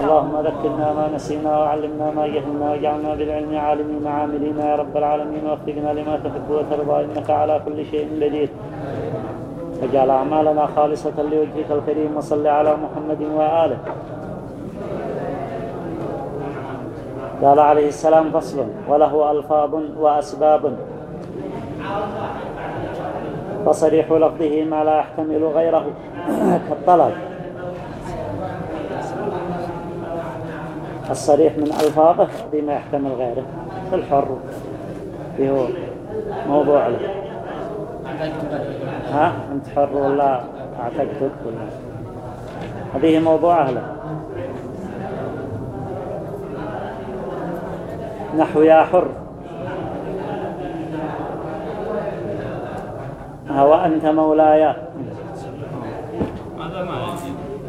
اللهم ذكرنا ما نسينا وعلمنا ما جهلنا واجعلنا بالعلم عالمين عاملين يا رب العالمين وفقنا لما تحب وترضى إنك على كل شيء قدير. واجعل أعمالنا خالصة لوجهك الكريم وصل على محمد وآله. قال عليه السلام فصل وله ألفاظ وأسباب. فصريح لفظه ما لا يحتمل غيره. كالطلب. الصريح من ألفاظه بما يحتمل غيره. الحر هو موضوع له. ها؟ أنت حر ولا أعتقدك ولا؟ هذه موضوع له نحو يا حر. هو أنت مولاي.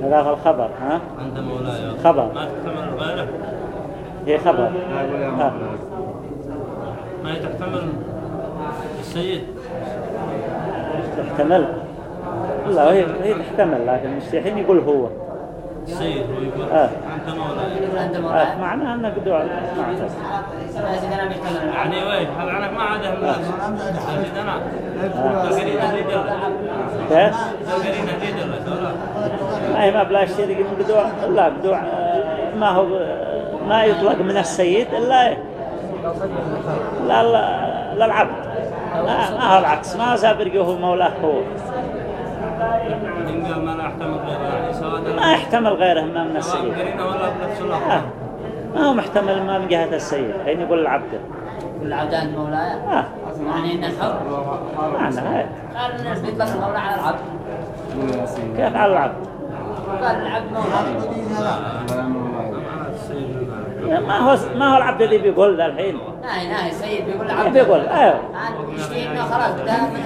هذا هو الخبر ها؟ أنت مولاي. خبر. ما تحتمل غيره هي خبر. ها. ما تحتمل السيد. تحتمل لا هي هي تحتمل لكن مستحيل يقول هو. السيد هو يقول. آه. أنت مولاي. أنت آه. مولاي معناه أنك دعاء. يعني وين؟ هل عنك ما من سيدنا ذكرين هديد الله كيف؟ ذكرين هديد الله سؤال ما هي ما بلا اشتري من بدوع. لا بدوع آه، ما هو ما يطلق من السيد إلا لا لا للعبد ما ما هو العكس ما سابر هو مولاه هو. ما لا يحتمل غيره يعني ما من السيد. آه. ما هو محتمل ما من جهة السيد. حين يقول العبد. كل عبد أنت مولاي؟ آه. يعني إن الحر معنى هاي. قال الناس بيطلق المولى على العبد. كيف على العبد؟ العبد ما هو ما هو العبد اللي بيقول ذا الحين ناهي ناهي السيد بيقول العبد بيقول أيوه يشتي إنه خلاص ده من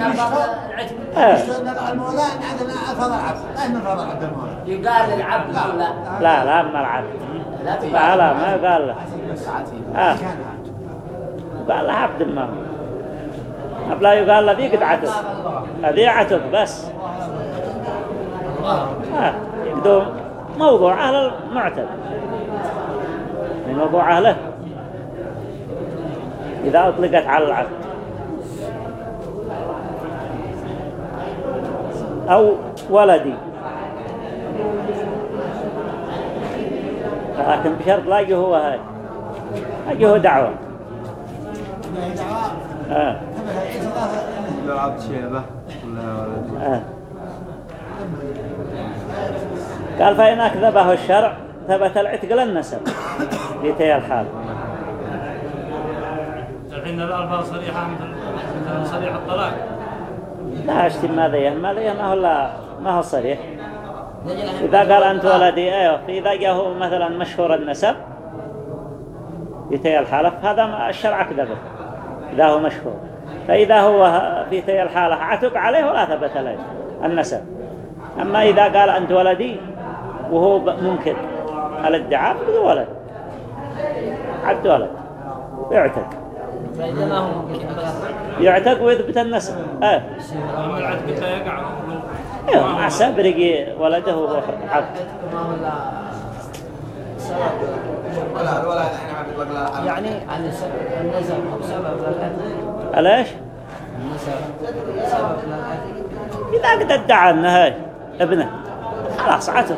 أيوه المولى عندنا أفضل العبد لا من فضل عبد المولى يقال للعبد مولا لا لا ما العبد لا لا لا ما قال له آه. قال له عبد ما لا يقال له ذي قد عتب هذه عتب بس آه. يقدر موضوع أهل المعتب من موضوع أهله. إذا أطلقت على العبد أو ولدي. لكن بشرط لا يجي هو هاي. لا يجي هو دعوة. آه. عبد شيبة. ولا ولد آه. قال فإن أكذبه الشرع ثبت العتق للنسب. في تي الحال. الحين الألفاظ صريحة مثل صريح الطلاق. لا اشتي ماذا ماذا ما هو لا ما هو صريح. إذا قال أنت ولدي أيوه إذا جاء هو مثلا مشهور النسب في تي الحالة هذا ما الشرع كذبه إذا هو مشهور. فإذا هو في تي الحالة عتق عليه ولا ثبت له النسب. أما إذا قال أنت ولدي وهو ممكن الادعاء بدو ولد؟ عبد ولد. يعتق. يعتق ويثبت النسب. يقع أيوه سبرق ولده وهو عبد. يعني النسب أو سبب للعتق إذا قد أدعى أنه هاي ابنه. خلاص عتق.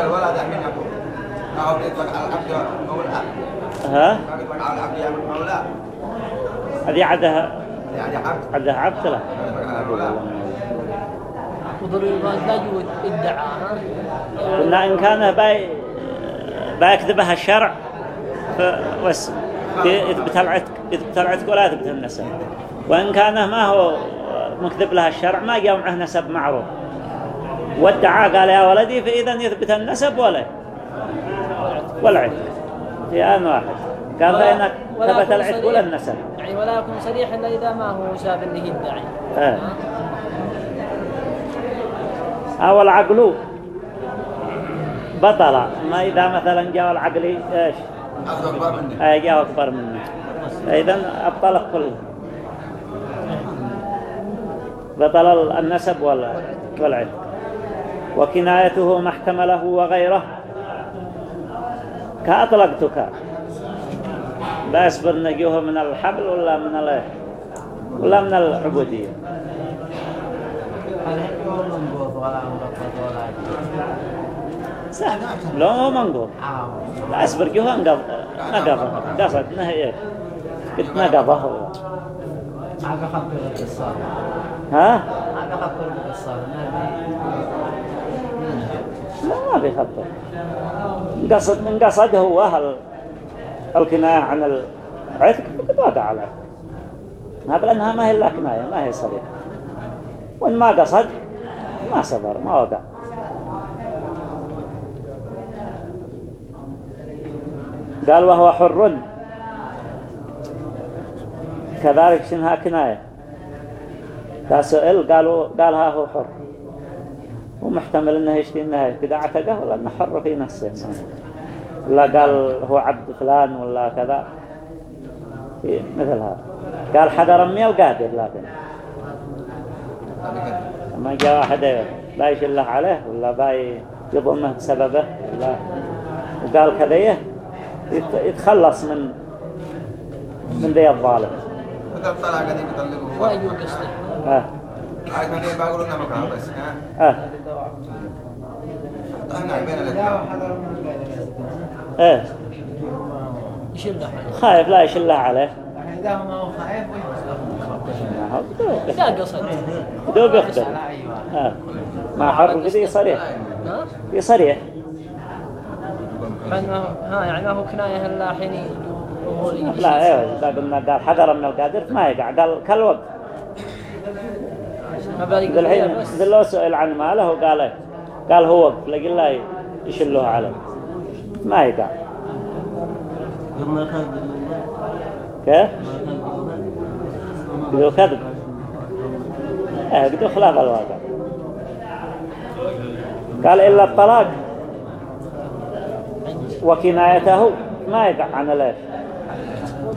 الولد هو بيطلق على العبد ها؟ على العبد هذه عدها. يعني عدها عبد له. وضروري ادعاء ها؟ قلنا إن كان باي بيكذبها الشرع فوس يثبت العتق يثبت العتق ولا يثبت النسب. وإن كان ما هو مكذب لها الشرع ما جاء معه نسب معروف. وادعى قال يا ولدي فإذا يثبت النسب ولا والعتق في آن واحد. قال ولا ثبت صريح. ولا النسب يعني ولا يكون صريح إلا إذا ما هو شاف اللي يدعي آه. أو العقل بطل. ما إذا مثلا جاء العقل إيش؟ أكبر منه آه جاء أكبر منه إذا أبطل كله بطل النسب ولا والعتق. وكنايته ما احتمله وغيره. كأطلقتك بأصبر نجوه من الحبل ولا من ال ولا من العبودية؟ صح لو هو منقوط عام لا أصبر جوه انقض نقضه قصد نهي قلت نقضه. هو. ها؟ ما بيخبر قصد من قصد هو هل الكناية عن العتق قد وقع على ما لأنها ما هي إلا كناية ما هي صريحة. وإن ما قصد ما صبر ما وقع. قال وهو حر. كذلك شنها كناية قال سئل. قالوا قالها هو حر. ومحتمل إنه يشتي انه كذا عتقه ولا إنه حر في نفسه. ولا قال هو عبد فلان ولا كذا. مثل هذا. قال حذر أمي القادر لكن لما جاء واحد لا يشله عليه ولا باي يضمه بسببه ولا. وقال كذا يت- يتخلص من من ذي الظالم. طلع قد وايد آه. إيه خايف لا يشله عليه. اذا ما هو خايف ويمسك لا قصد. دوب آه. ما حر كذي صريح ها في صريح ها يعني ما هو كناية يجي. لا أيوه قلنا قال حذر من القادر ما يقع. قال بالي ذا الحين ذا لو سئل عن ماله وقال قال هو لقي الله يشله عليه ما يقع كيف؟ قدوا كذب. آه قدوا خلاف الواقع. قال إلا الطلاق وكنايته. ما يقع عن الايش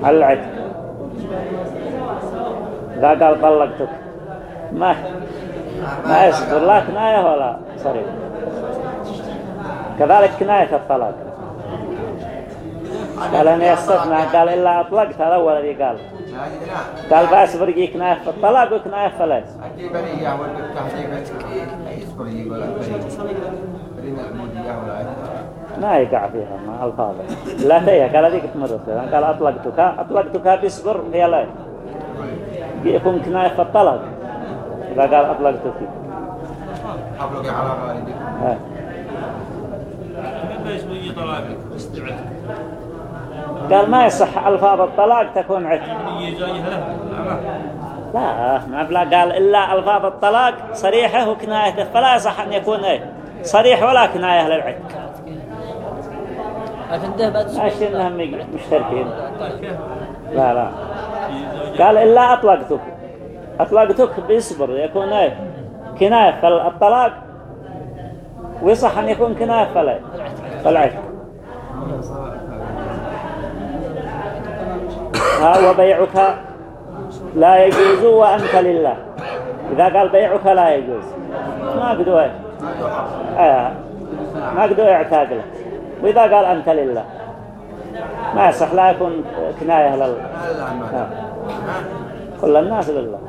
على العتق. إذا قال طلقتك. ما ما يصبر لا كناية ولا صريح كذلك كناية الطلاق. قال أنا يستثنى قال إلا أطلقت هذا أول الذي قال. قال بس برقي كناية في الطلاق وكناية في العتق أجيب ما يقع فيها ما الفاظ لا فيها قال هذيك تمر فيها قال أطلقتك أطلقتك بيصبر هي لا. يكون كناية في الطلاق. إذا قال أطلقتك حبلك على غالبك قال ما يصح ألفاظ الطلاق تكون عتق لا ما بلا قال إلا ألفاظ الطلاق صريحة وكنايته فلا يصح أن يكون إيه؟ صريح ولا كناية للعتق أشتي أنهم مشتركين. لا لا. قال إلا أطلقتك أطلقتك بيصبر يكون إيه كناية فالطلاق ويصح أن يكون كناية فلا. فالعتق ها وبيعك لا يجوز وأنت لله. إذا قال بيعك لا يجوز. ما قدوا إيه آه. ما قدوا يعتاد له. وإذا قال أنت لله. ما يصح لا يكون كناية لله. آه. كل الناس لله.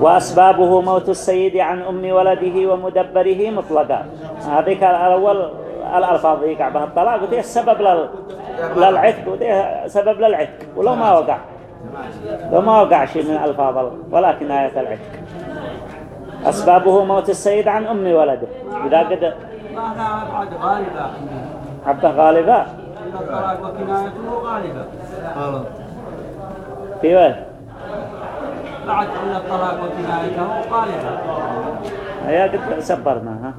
وأسبابه موت السيد عن أم ولده ومدبره مطلقا هذيك الأول الألفاظ يقع بها الطلاق وده السبب لل... للعتق وده سبب للعتق ولو ما وقع. لو ما وقع شيء من الألفاظ ال- ولا كناية العتق. أسبابه موت السيد عن أم ولده. إذا قد بعد غالبا عبده غالبا إن الطلاق وكنايته غالبا في وين بعد أن الطلاق وكنايته غالبا هيا قد سبرنا ها.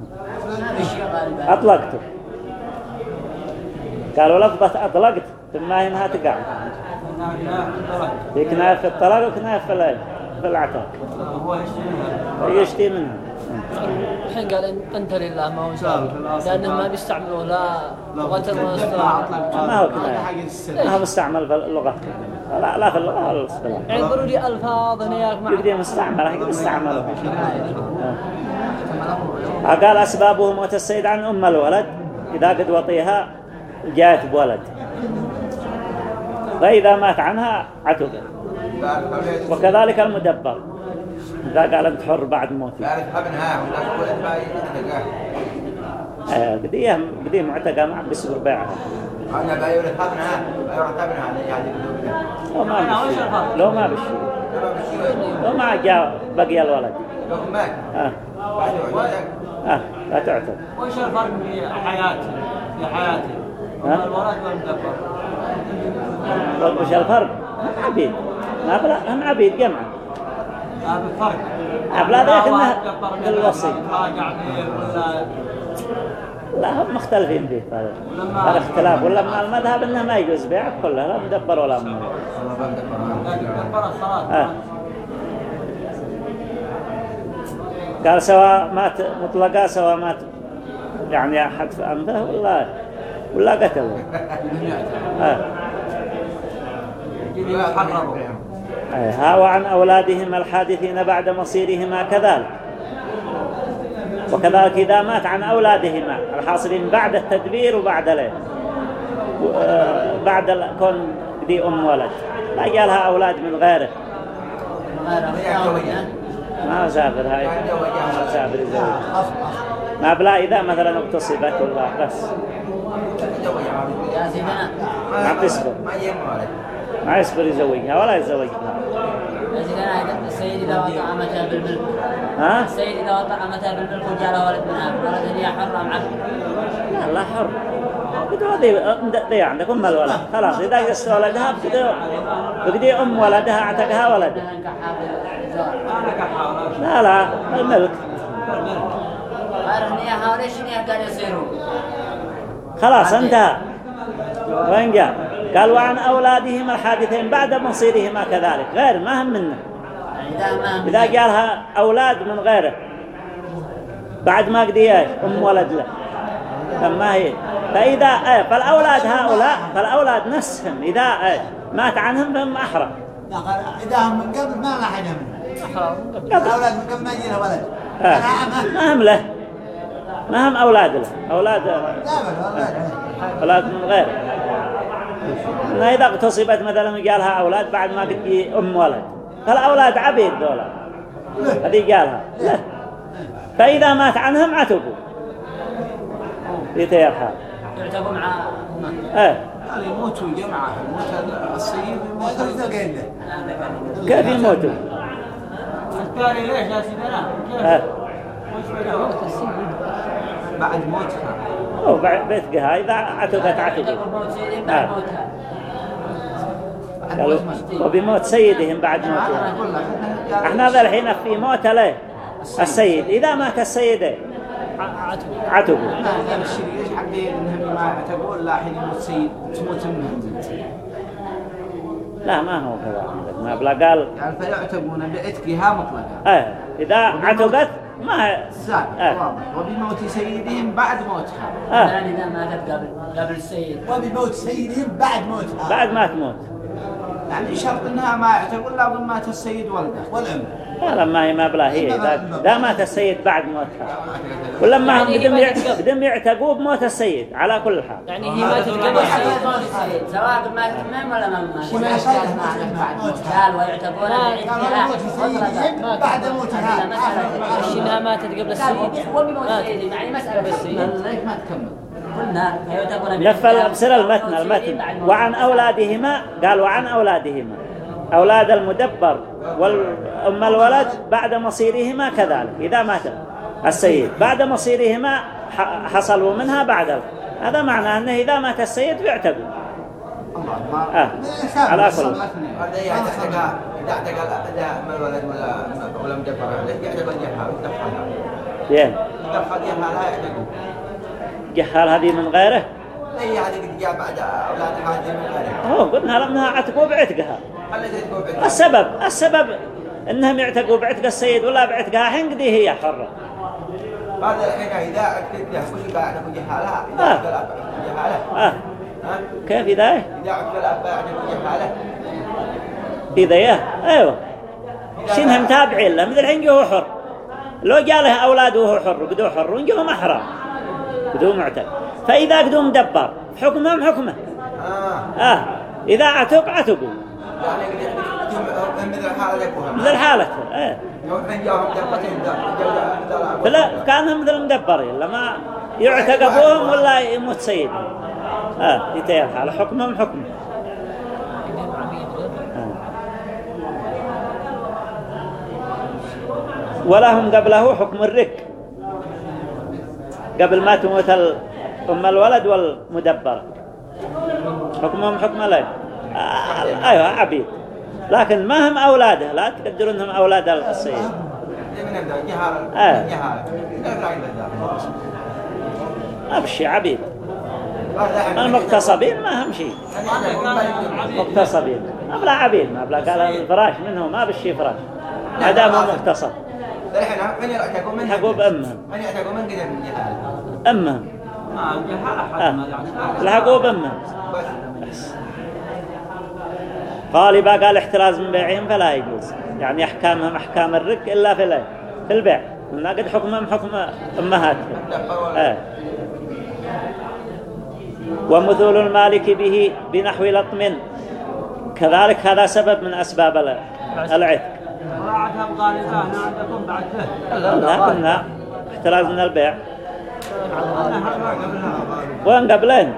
أطلقته. قالوا لفظة أطلقت ثم إنها تقع. كناية الطلاق في كناية في الطلاق وكناية في في العتاق. هو يشتي منها؟ الحين قال إن- انت لله ما هو الأصل لأنه ما بعد. بيستعملوه لا. بتكلم ولا ما اصطلاح ما هو كناية. ما هو مستعمل في اللغة لا, لا في الاصطلاح يعني يقولوا لي ألفاظ هناك مع يبدي مستعمل يقدر يستعملها آه. قال أسبابه موت السيد عن أم الولد. إذا قد وطيها جاءت بولد. فإذا مات عنها عتق وكذلك المدبر. إذا قال أنت حر بعد موتي ما آه، قديه قديه معتقة ما عم بيعها أنا بيورث ابنها بيورث ابنها يعني لو ما بشي لو ما بشي لو ما جاء بقي الولد. لو مات آه. آه. لا تعتق وش الفرق في حياته في حياته ها؟ الولد والمدبر وش الفرق؟ عبيد. ما بلا هم عبيد جمعا هذا الفرق. أبلا ذاك إنه واحد من لا هم مختلفين فيه. هذا هذا اختلاف. ولا مع المذهب إنه ما يجوز بيع كله لا مدبر ولا دبر الصلاة. آه. قال سواء مات مطلقا سواء مات يعني أحد في أنفه ولا ولا قتله آه. أي، ها وعن أولادهم الحادثين بعد مصيرهما كذلك. وكذلك إذا مات عن أولادهما الحاصلين بعد التدبير وبعد ليه بعد كون دي أم ولد. لا جالها أولاد من غيره. ما سافر هاي. ما سافر يزوج ما بلا إذا مثلا اغتصبت ولا بس. ما بتصبر ما يصبر يزوجها ولا يزوجها. السيد إذا وطأ أمته بالملك. ها؟ السيد إذا وطأ أمته بالملك وجاء له ولد منها ولد هي حرة مع لا لا حر. بدو ذي ذي عندك أم الولد خلاص إذا قست ولدها بدو بدي أم ولدها أعتقها كحاول لا لا الملك يا خلاص انتهى. وين جاء؟ قال وعن أولادهم الحادثين بعد مصيرهما كذلك. غير ما هم منه. إذا جالها أولاد من غيره. بعد ما قدي إيش؟ أم ولد له. فما هي؟ فإذا إيه فالأولاد هؤلاء فالأولاد نفسهم إذا إيه مات عنهم فهم قال إذا هم من قبل ما حاجة منه الأولاد من قبل ما يجي له ولد. آه. ما هم. له. ما هم أولاد له. أولاد أولاد أولاد من غيره. إنها إذا اغتصبت مثلا جالها أولاد بعد ما قد أم ولد فالأولاد عبيد دولة هذه جالها لا. فإذا مات عنهم في الحال يعتبر مع إيه. قال يموتوا جماعة يموت ما له كيف؟ يموتوا الثاني ليش يا سيدنا كيف بعد موتها. بعد بيتقها إذا عتقت عتقوا آه. موتها. قالوا وبموت سيدهم بعد لك إحنا- إحنا ذا الحين في موت له السيد. إذا مات السيد؟ عتقوا لا لا الشيء إيش حقين إنهم ما تقول لا حين يموت سيد تموت امهم لا ما هو كذا. ما بلا قال يعني فيعتقون بإتقها مطلقا. إيه إذا عتقت ما زاد آه. واضح. وبموت سيدهم بعد موتها. آه. يعني إذا ماتت قبل قبل السيد. وبموت سيدهم بعد موتها. بعد ما تموت. يعني شرط انها ما يعتقون لا ضم مات السيد ولده والأم. لا لما هي ما بلا هي. إذا إذا مات السيد بعد موتها. ولما هم يعني بدهم. بدهم يعتقوا بموت السيد على كل حال. يعني هي ماتت قبل السيد. موت السيد. سواء ماتت مم ولا ما ماتت ما موتها. قال سيدهم بعد موتها. إنها ماتت قبل السيد. السيد. يعني مسألة بالسيد ليش ما تكمل قلنا بسر المتن المتن. وعن أولادهما قال وعن أولادهما. أولاد المدبر. والأم الولد بعد مصيرهما كذلك إذا مات السيد. بعد مصيرهما حصلوا منها بعد هذا معناه أنه إذا مات السيد ما آه. على كل هذا يعني إذا اعتقى إذا ما الولد ولا ولا مدبر عليه يعتقى الجحا ويدخلها زين يدخل جحا لا يعتقوا جحال هذه من غيره؟ هي هذه قد جاء بعد أولاد غيره هو قلنا لأنها عتقوا بعتقها السبب السبب إنهم يعتقوا بعتق السيد ولا بعتقها حين دي هي حرة. هذا الحين إذا أكدته وش بعد كل حالة إذا الأب كيف إذا إذا أكل الأب بعد كل حالة إذا إيه أيوة. شنهم تابعين له؟ مثل الحين جوه حر. لو جاء له وهو حر وقدوه حر وجوه محرم قدوه معتق. فإذا قدوه مدبر حكمهم حكمه. آه. آه. إذا عتق عتقوا مثل آه. جودة فلا كانهم مثل مدبرين لما يعتق أبوهم ولا يموت سيدهم آه. يتيار حاله حكمهم حكمه. ولهم قبله حكم الرك. قبل ما تموت ال- أم الولد والمدبر. حكمهم حكم الأب آه أيوة عبيد. لكن ما هم أولاده؟ لا تقدروا أنهم أولاد يبدأ جهالة آه. ما بشي عبيد. المقتصبين ما هم شيء. مقتصبين ما بلا عبيد ما بلا قال الفراش منه ما بشي فراش. ما دام هو مقتصب من يعتقوا من جهالة أمهم لحقوا بأمهم بس غالبا قال احتراز من بيعهم فلا يجوز. يعني أحكامهم أحكام الرك إلا في البيع. في البيع. قلنا قد حكمهم حكم أمهاتهم آه. ومثول المالك به بنحو لطم. كذلك هذا سبب من أسباب ال- العتق. وراعتها بغالبا هنا عندكم بعد. لا. قلنا احتراز من البيع. وين قبلين؟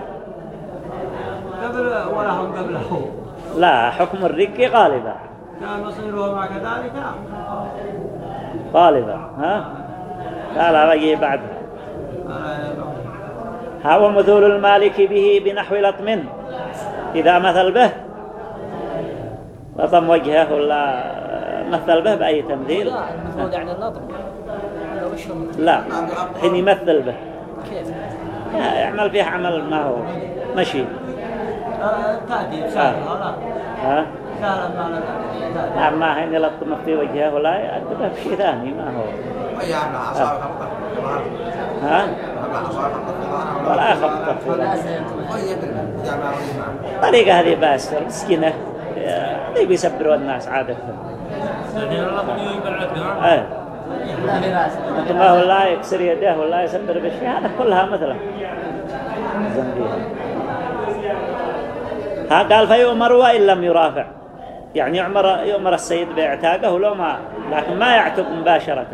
قبل ولا هم قبله. لا حكم الرك غالبا. كان مصيره مع كذلك؟ غالبا ها؟ لا لا بقي بعد. هو مثول المالك به بنحو لطم. إذا مثل به لطم وجهه ولا مثل به بأي تمثيل؟ لا المفروض يعني هو؟ لا حين يمثل به؟ يعمل فيه عمل ما هو. مشي تأديب سهل ها؟ لا نعم ما حين يلطم في وجهه ولا يأدبه بشيء ثاني ما هو. خبطة ها؟ خبطة ولا ما ولي الطريقة هذه باسر مسكينة. اللي بيسبروا الناس عادة. الحين الرقم يبعث ها؟ إيه هو لا يكسر يده ولا يسبر بالشيء هذا كلها مثلة. ها قال فيؤمر وإن لم يرافع. يعني يؤمر يؤمر السيد باعتاقه ولو ما لكن ما يعتق مباشرة.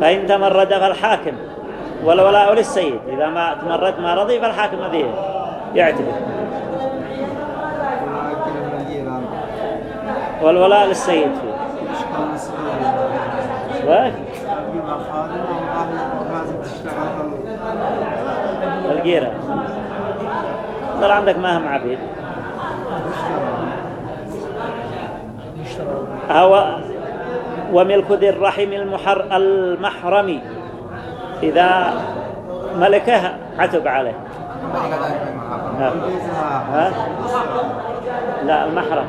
فإن تمرد فالحاكم. والولاء للسيد إذا ما تمرد ما رضي فالحاكم ذي يعتق. والولاء للسيد. فيه الجيرة. ترى عندك ما هم عبيد. هو وملك ذي الرحم المحر المحرم. إذا ملكه عتب عليه. ها. ها؟ لا المحرم.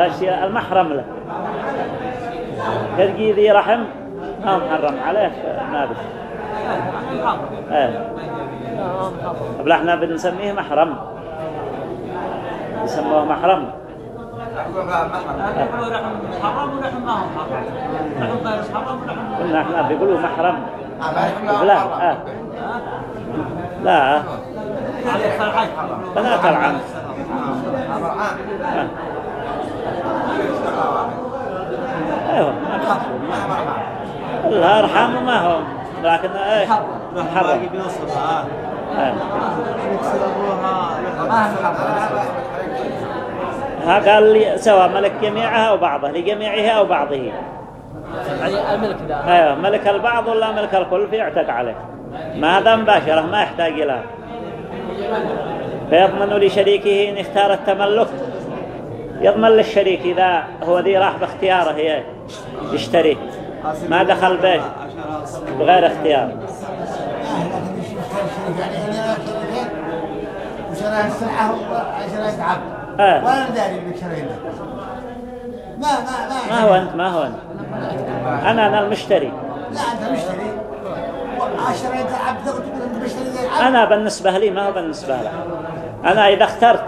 لا شيء المحرم له. تلقي ذي رحم؟ ما محرم. عليه ما بش إيه. قبل إحنا بنسميه محرم. يسموه محرم. قلنا إحنا بيقولوا محرم. لا. آه. لا الحج بنات العم أيوه الارحام ما هو. لكن إيه محرم. آه. ها قال لي سواء ملك جميعها أو بعضها لجميعها أو بعضه. يعني الملك ذا؟ أيوه ملك البعض ولا ملك الكل فيعتق عليه. ما هذا مباشرة ما يحتاج إلى. فيضمن لشريكه إن اختار التملك. يضمن للشريك إذا هو ذي راح باختياره يشتري. ما دخل به بغير اختيار. مثلا السلعة عشرة عبد. ولا نداري انك شريته ما ما ما ما هو أنت؟ ما هو أنت. أنا أنا المشتري. لا انت مشتري عشرة عبد انت أنا بالنسبة لي ما هو بالنسبة له. أنا إذا اخترت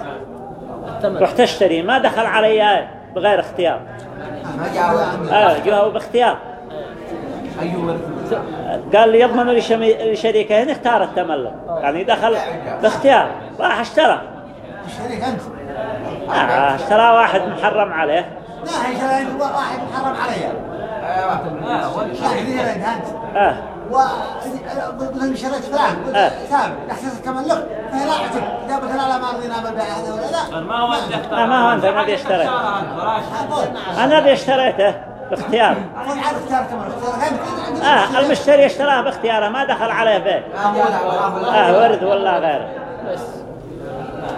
رحت أشتري ما دخل علي بغير اختيار. آه جوه باختيار. قال لي يضمن لشمي- لشريكين اختار التملك يعني دخل باختيار. راح اشترى. مشتريك أنت. آه اشترى واحد محرم عليه. لا هي شريت واحد محرم عليها لا هذه شريت آه فلان قلت آه. ثابت احساس التملك فهي لا اعتق اذا مثلا على ما رضينا بالبيع هذا ولا لا ما هو آه، ما هو أنت ما اشتريت قول أنا ذي اشتريته باختيار آه المشتري اشتراه باختياره ما دخل عليه بيت آه ورد ولا غيره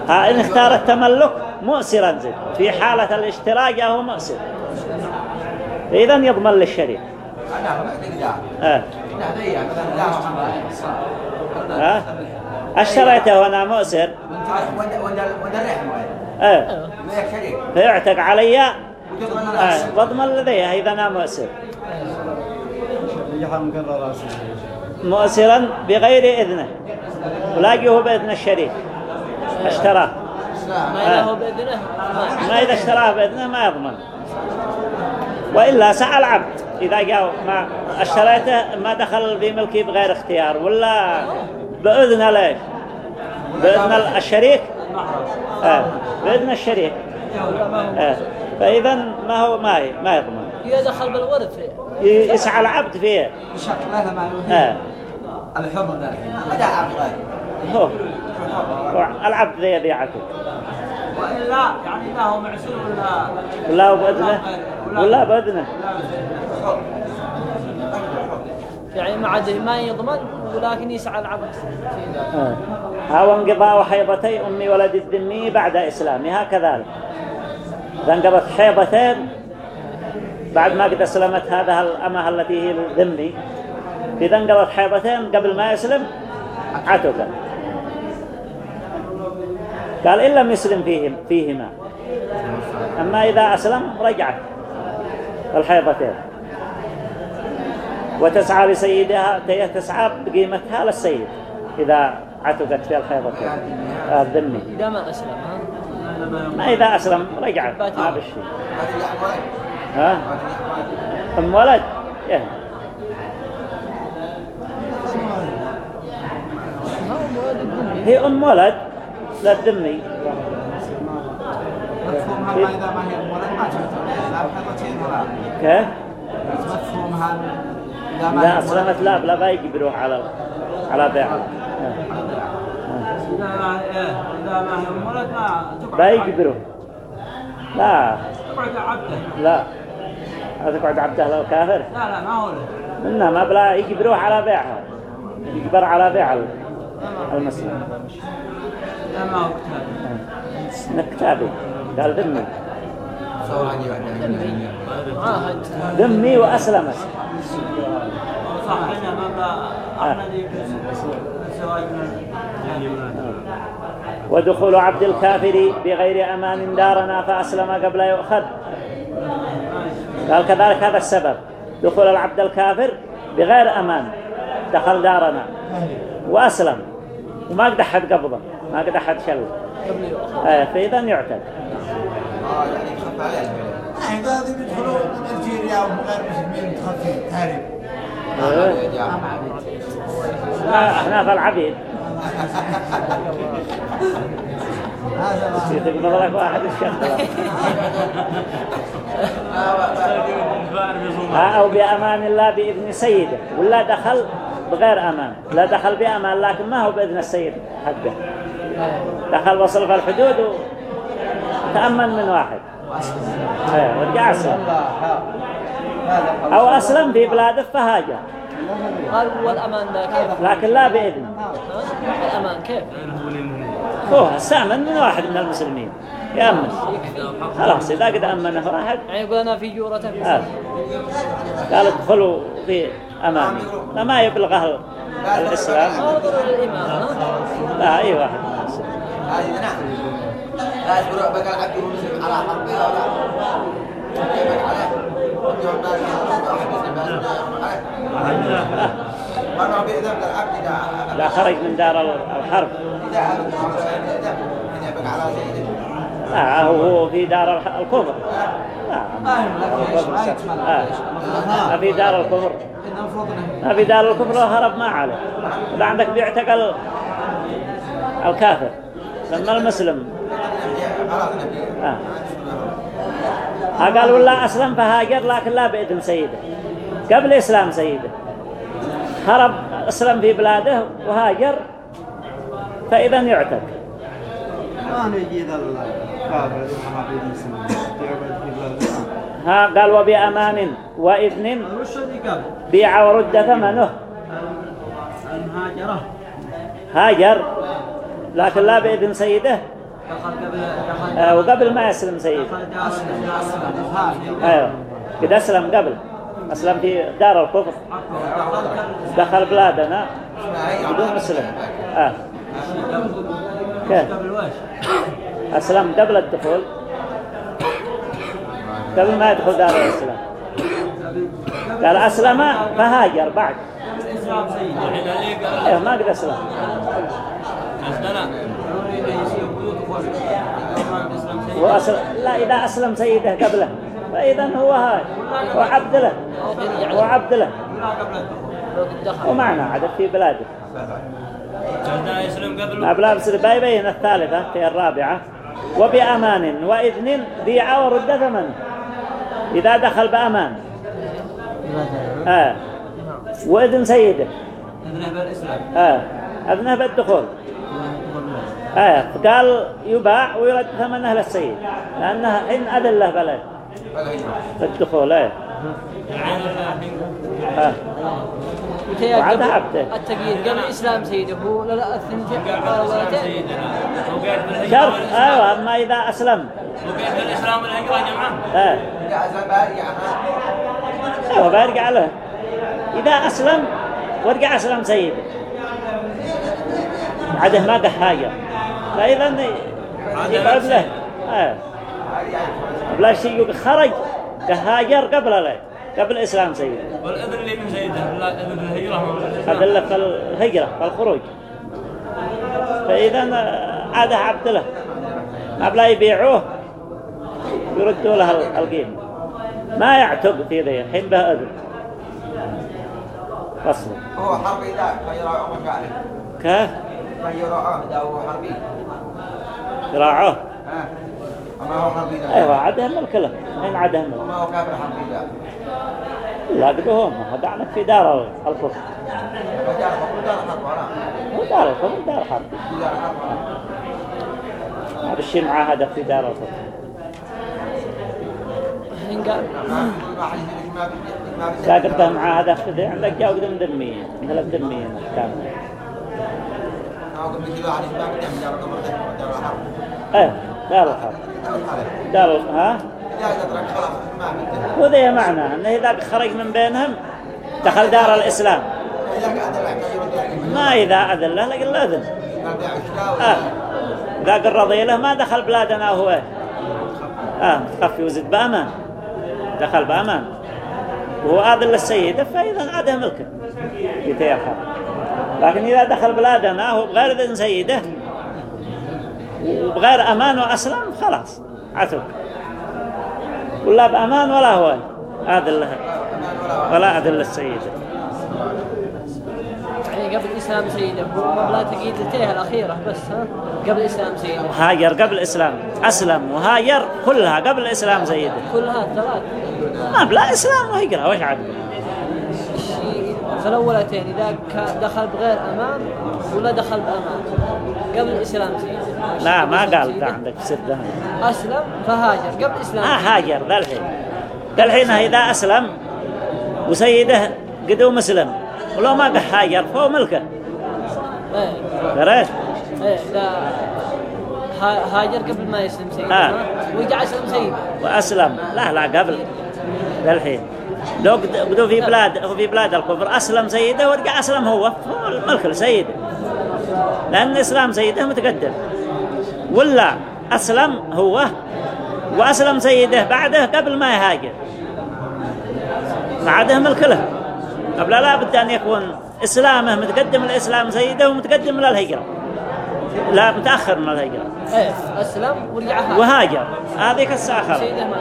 آه إن اختار التملك مؤسرا زين في حالة الاشتراك هو مؤسر إذا يضمن للشريك اشتريته وأنا مؤسر يكشري فيعتق علي واضمن لديه إذا أنا مؤسر مؤسرا بغير إذنه ولاقيه بإذن الشريك اشتراه ما إذا اشتراه بإذنه ما يضمن وإلا سعى العبد إذا جاء ما أشتريته ما دخل في ملكي بغير اختيار ولا بإذن ليش؟ بإذن الشريك؟ آه. بإذن الشريك. آه. فإذا ما هو ما ما يضمن. يدخل بالورث ي- يسعى العبد فيه. شكلها ما له آه. الحر الحين هذا عبد العبد ذي يبيعته وإلا يعني لا هو معسول ولا ولا بإذنه ولا بإذنه يعني ما عاد ما يضمن ولكن يسعى العبد. آه. هو انقضاء حيضتي أم ولد الذمي بعد إسلامها كذلك إذا انقضت حيضتين بعد ما قد أسلمت هذا الأمة التي هي الذمي. إذا انقضت حيضتين قبل ما يسلم عتقا قال إن لم يسلم فيهم فيهما. أما إذا أسلم رجعت. الحيضتين وتسعى لسيدها هي تسعى بقيمتها للسيد إذا عتقت في الحيضتين آه، الذمي إذا ما أسلم ها ما إذا أسلم رجعت ما بشي ها أم ولد إيه. هي أم ولد للذمي مفهومها ما إذا ما هي ولد ما كيف؟ مفهومها لا أسلمت لا بلا باقي بيروح على على تقعد باقي بيروح. لا. تقعد عبده لا. تقعد عبده لو كافر لا لا ما هو له منها ما بلا يجي بيروح على بيعها يجبر على بيع المسلم. لا ما هو كتاب نكتابي قال ذمي. بعد عاهد ذمي وأسلمت. صح من ودخول عبد الكافر بغير أمان دارنا فأسلم قبل يؤخذ. قال كذلك هذا السبب. دخول العبد الكافر بغير أمان دخل دارنا. وأسلم. وما قد أحد قبضه. ما قد أحد شل. آه فإذا يعتد. من متخفين إحنا في العبيد هذا ما يقبض لك واحد ها أو بأمان الله بإذن سيده ولا دخل بغير أمان. لا دخل بأمان لكن ما هو بإذن السيد حقه. دخل وصل في الحدود وتأمن من واحد. إيه ورجع أسلم. أو أسلم في بلاده فهاجر والأمان كيف؟ لكن لا بإذن؟ الأمان كيف؟ هو استأمن من واحد من المسلمين. يأمن. خلاص إذا قد أمنه واحد. يعني يقول أنا في جورتك آه. قال ادخلوا في أمان لا ما يبلغه الإسلام. لا أي واحد. من المسلمين نعم. لا بقى العبد على ولا عليه. عليه. بإذن العبد لا خرج من دار الحرب. إذا هذا إذا بقى على سيده لا هو في دار الكفر. لا آه. في دار الكفر. ما في دار الكفر لو هرب ما عليه. إذا عندك بيعتقل الكافر. لما المسلم آه. قال والله أسلم فهاجر لكن لا بإذن سيده قبل إسلام سيده هرب أسلم في بلاده وهاجر فإذا يعتق ها قال وبأمان وإذن؟ بيع ورد ثمنه هاجر لكن لا بإذن سيده آه، وقبل ما يسلم هاجر أيوه. قد أسلم قبل. أسلم في دار الكفر. دخل بلادنا. بدون مسلم آه. كيف؟ أسلم قبل الدخول. قبل ما يدخل دار الإسلام. قال أسلم فهاجر بعد. سيد أيوه ما قد أسلم ضروري إنه يصير بيوت كل الإسلام سيد وأسلم لا إذا اسلم سيده قبله. فاذا هو هاي. هو عبد له هو عبد له ومعنى عدد في بلاده كان يسلم قبل ما بلا بس بايبين الثالثة هي الرابعة. وبأمان وإذن بيع ورد ثمنه إذا دخل بأمان. آه. وإذن سيده. إذنه بالإسلام آه. أذنه بالدخول آه. قال يباع ويرد ثمنه للسيد لأنها إن أذن له بلد في الدخول آه. آه. وعاد عبده. التقييد قبل الإسلام سيده هو لا لا الثنتين ولدين شرط أيوة أما إذا أسلم وقيت الإسلام والهجرة يا جماعة آه. إذا أسلم بارجع أيوه بيرجع له إذا أسلم ورجع أسلم سيده عاده ما قه فاذا يقعد له آه. بلا شيء يقول خرج قه هاجر قبل له قبل اسلام سيده والإذن اللي من سيده لا إذن الهجرة. له في الهجرة في الخروج. فاذا عادة عبد له. ما بلا يبيعوه يردوا له القيمة. ما يعتق في ذي الحين به إذن. فصل. هو حربي ذا غير عمر كيف غير عمر هو حربي. يراعوه ها. أما هو حربي ذا أيوه عدهم ملك له حين عدهم وما هو كافر حربي ذا لا قدهم هذا عنك في دار ولا هو دار الكفر دار حرب. هذا الشيء معاهدة في دار الكفر الحين قال ما حد يدري ما بي- ما بي- لا قدها معاهدة في ذي عندك جاء قدم ذميين مثل الذميين كان إيه دار الحرب دار ها؟ وذي معنى انه إذا خرج من بينهم دخل دار الإسلام. ما إذا أذن له لا أذن. آه. إذا قال رضي له ما دخل بلادنا هو؟ آه تخفي وزد بأمان. دخل بأمان. وهو آذن للسيدة فإذا عاده ملكه. لكن إذا دخل بلادنا هو بغير إذن سيده وبغير أمان وأسلم خلاص عتق ولا بأمان ولا هو آذن له ولا آذن للسيدة. يعني قبل الإسلام سيدة هو مبلغ تقييدته الأخيرة بس ها؟ قبل الإسلام سيدة. هاجر قبل الإسلام أسلم وهاجر كلها قبل الإسلام سيدة. كلها الثلاث ما بلا إسلام وهجرة وش عاد؟ فالأولتين إذا دخل بغير أمان ولا دخل بأمان قبل الإسلام لا ما قال. ذا عندك ست ذهب. أسلم فهاجر. قبل الإسلام هاجر ذا الحين ذا الحين إذا أسلم وسيده قدو مسلم ولو ما قه هاجر فهو ملكه. إيه. دريت إيه إذا ها- هاجر قبل ما يسلم سيده آه. أسلم سيده وأسلم. لا لا قبل. ذا الحين لو قد- قدو في بلاد في بلاد الكفر أسلم سيده ورجع أسلم هو. هو الملك لسيده لأن إسلام سيده متقدم. ولا أسلم هو وأسلم سيده بعده قبل ما يهاجر. بعده ملك له. قبل لا بد أن يكون إسلامه متقدم الإسلام سيده ومتقدم للهجرة. لا متأخر من الهجرة. إيه أسلم ورجع هاجر. وهاجر. هذه خلاص. سيده ما